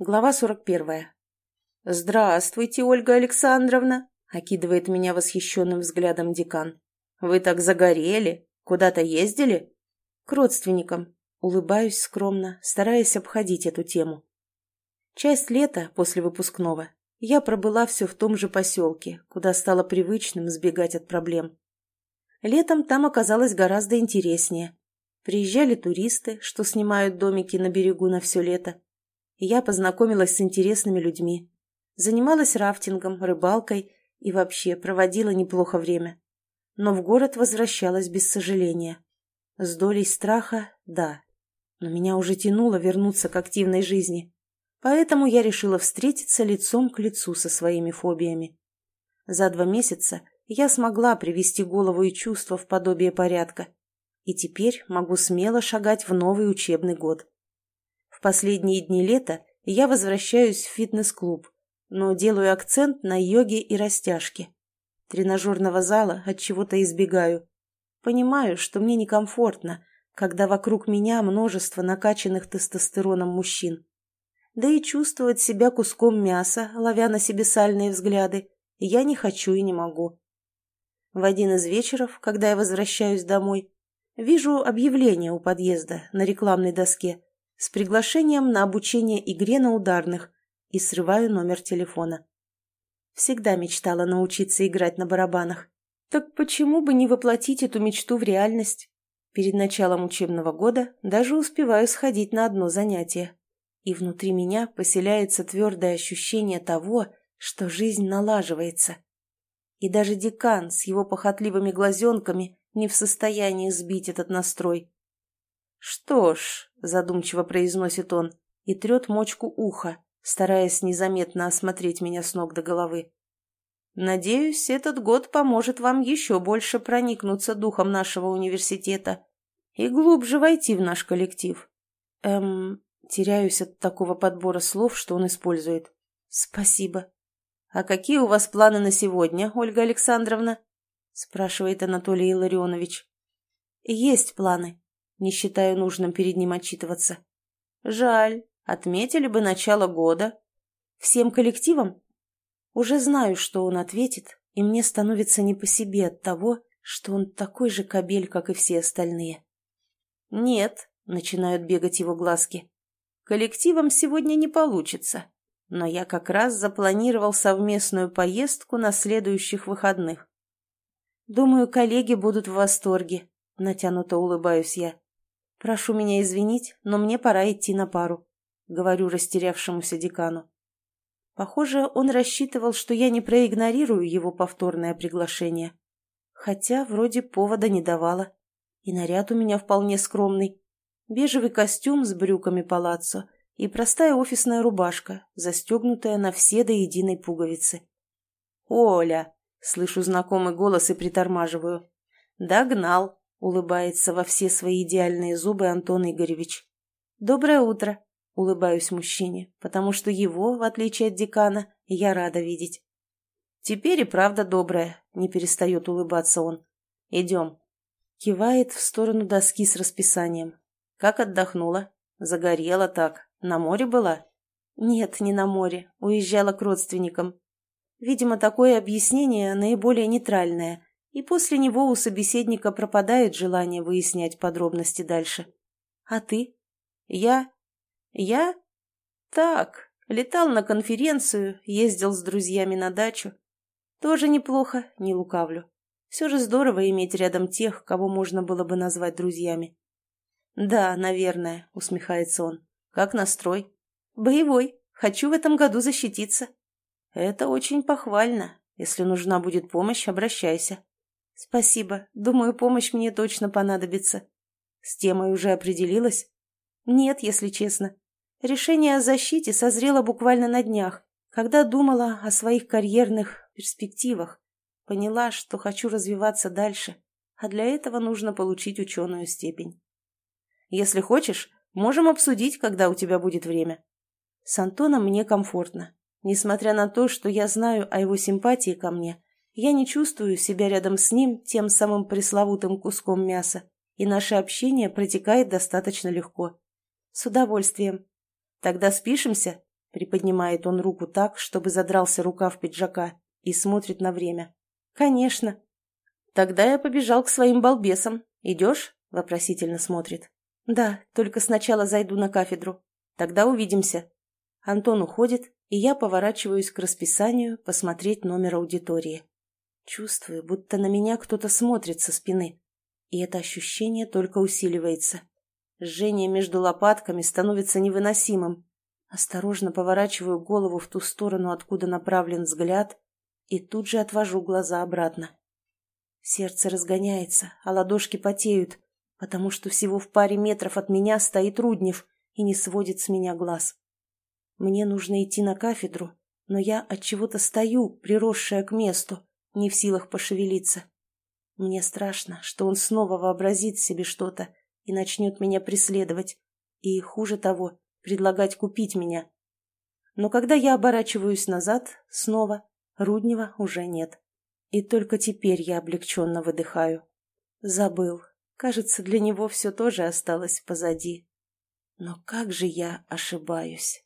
Глава 41. «Здравствуйте, Ольга Александровна!» — окидывает меня восхищенным взглядом декан. «Вы так загорели! Куда-то ездили?» «К родственникам». Улыбаюсь скромно, стараясь обходить эту тему. Часть лета после выпускного я пробыла все в том же поселке, куда стало привычным сбегать от проблем. Летом там оказалось гораздо интереснее. Приезжали туристы, что снимают домики на берегу на все лето я познакомилась с интересными людьми. Занималась рафтингом, рыбалкой и вообще проводила неплохо время. Но в город возвращалась без сожаления. С долей страха – да. Но меня уже тянуло вернуться к активной жизни. Поэтому я решила встретиться лицом к лицу со своими фобиями. За два месяца я смогла привести голову и чувства в подобие порядка. И теперь могу смело шагать в новый учебный год последние дни лета я возвращаюсь в фитнес-клуб, но делаю акцент на йоге и растяжке. Тренажерного зала от чего-то избегаю. Понимаю, что мне некомфортно, когда вокруг меня множество накачанных тестостероном мужчин. Да и чувствовать себя куском мяса, ловя на себе сальные взгляды, я не хочу и не могу. В один из вечеров, когда я возвращаюсь домой, вижу объявление у подъезда на рекламной доске с приглашением на обучение игре на ударных и срываю номер телефона. Всегда мечтала научиться играть на барабанах. Так почему бы не воплотить эту мечту в реальность? Перед началом учебного года даже успеваю сходить на одно занятие. И внутри меня поселяется твердое ощущение того, что жизнь налаживается. И даже декан с его похотливыми глазенками не в состоянии сбить этот настрой. «Что ж», — задумчиво произносит он и трет мочку уха, стараясь незаметно осмотреть меня с ног до головы. «Надеюсь, этот год поможет вам еще больше проникнуться духом нашего университета и глубже войти в наш коллектив». Эм, теряюсь от такого подбора слов, что он использует. «Спасибо». «А какие у вас планы на сегодня, Ольга Александровна?» — спрашивает Анатолий Илларионович. «Есть планы», не считаю нужным перед ним отчитываться. Жаль, отметили бы начало года. Всем коллективам? Уже знаю, что он ответит, и мне становится не по себе от того, что он такой же кобель, как и все остальные. Нет, начинают бегать его глазки. Коллективом сегодня не получится, но я как раз запланировал совместную поездку на следующих выходных. Думаю, коллеги будут в восторге, натянуто улыбаюсь я. «Прошу меня извинить, но мне пора идти на пару», — говорю растерявшемуся декану. Похоже, он рассчитывал, что я не проигнорирую его повторное приглашение. Хотя вроде повода не давала. И наряд у меня вполне скромный. Бежевый костюм с брюками палаццо и простая офисная рубашка, застегнутая на все до единой пуговицы. «Оля!» — слышу знакомый голос и притормаживаю. «Догнал!» Улыбается во все свои идеальные зубы Антон Игоревич. «Доброе утро!» — улыбаюсь мужчине, потому что его, в отличие от декана, я рада видеть. «Теперь и правда доброе», — не перестает улыбаться он. «Идем». Кивает в сторону доски с расписанием. «Как отдохнула? Загорела так. На море была?» «Нет, не на море. Уезжала к родственникам». Видимо, такое объяснение наиболее нейтральное, и после него у собеседника пропадает желание выяснять подробности дальше. «А ты?» «Я? Я? Так, летал на конференцию, ездил с друзьями на дачу. Тоже неплохо, не лукавлю. Все же здорово иметь рядом тех, кого можно было бы назвать друзьями». «Да, наверное», — усмехается он. «Как настрой?» «Боевой. Хочу в этом году защититься». «Это очень похвально. Если нужна будет помощь, обращайся». «Спасибо. Думаю, помощь мне точно понадобится». «С темой уже определилась?» «Нет, если честно. Решение о защите созрело буквально на днях, когда думала о своих карьерных перспективах. Поняла, что хочу развиваться дальше, а для этого нужно получить ученую степень. Если хочешь, можем обсудить, когда у тебя будет время. С Антоном мне комфортно. Несмотря на то, что я знаю о его симпатии ко мне, я не чувствую себя рядом с ним тем самым пресловутым куском мяса, и наше общение протекает достаточно легко. С удовольствием. Тогда спишемся? Приподнимает он руку так, чтобы задрался рукав пиджака, и смотрит на время. «Конечно». «Тогда я побежал к своим балбесам. Идешь?» — вопросительно смотрит. «Да, только сначала зайду на кафедру. Тогда увидимся». Антон уходит, и я поворачиваюсь к расписанию посмотреть номер аудитории. Чувствую, будто на меня кто-то смотрит со спины. И это ощущение только усиливается. Жжение между лопатками становится невыносимым. Осторожно поворачиваю голову в ту сторону, откуда направлен взгляд, и тут же отвожу глаза обратно. Сердце разгоняется, а ладошки потеют, потому что всего в паре метров от меня стоит Руднев и не сводит с меня глаз. Мне нужно идти на кафедру, но я от чего-то стою, приросшая к месту, не в силах пошевелиться. Мне страшно, что он снова вообразит себе что-то и начнет меня преследовать, и, хуже того, предлагать купить меня. Но когда я оборачиваюсь назад, снова, Руднева уже нет. И только теперь я облегченно выдыхаю. Забыл. Кажется, для него все тоже осталось позади. Но как же я ошибаюсь.